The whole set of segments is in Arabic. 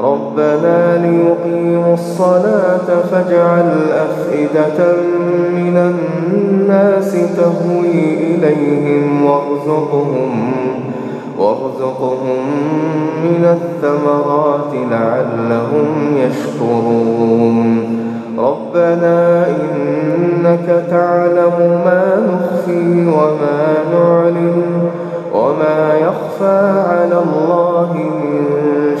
ربنا ليقيموا الصلاة فاجعل أفئدة من الناس تهوي إليهم وارزقهم وارزقهم من الثمرات لعلهم يشكرون. ربنا إنك تعلم ما نخفي وما نعلن وما يخفى على الله من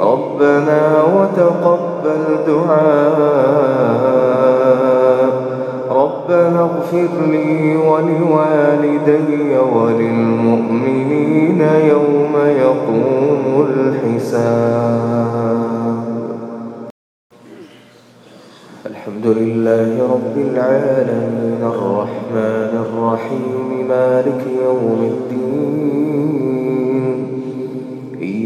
ربنا وتقبل دعاء. ربنا اغفر لي ولوالدي وللمؤمنين يوم يقوم الحساب. الحمد لله رب العالمين. الرحمن الرحيم. مالك يوم الدين.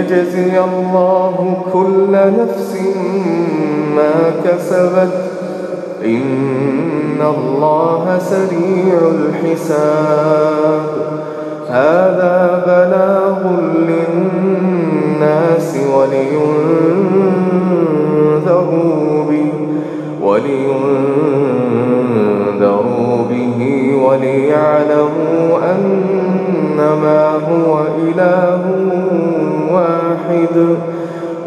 ليجزي الله كل نفس ما كسبت. إن الله سريع الحساب. هذا بلاغ للناس ولينذروا به ولينذروا به وليعلموا أنما هو إله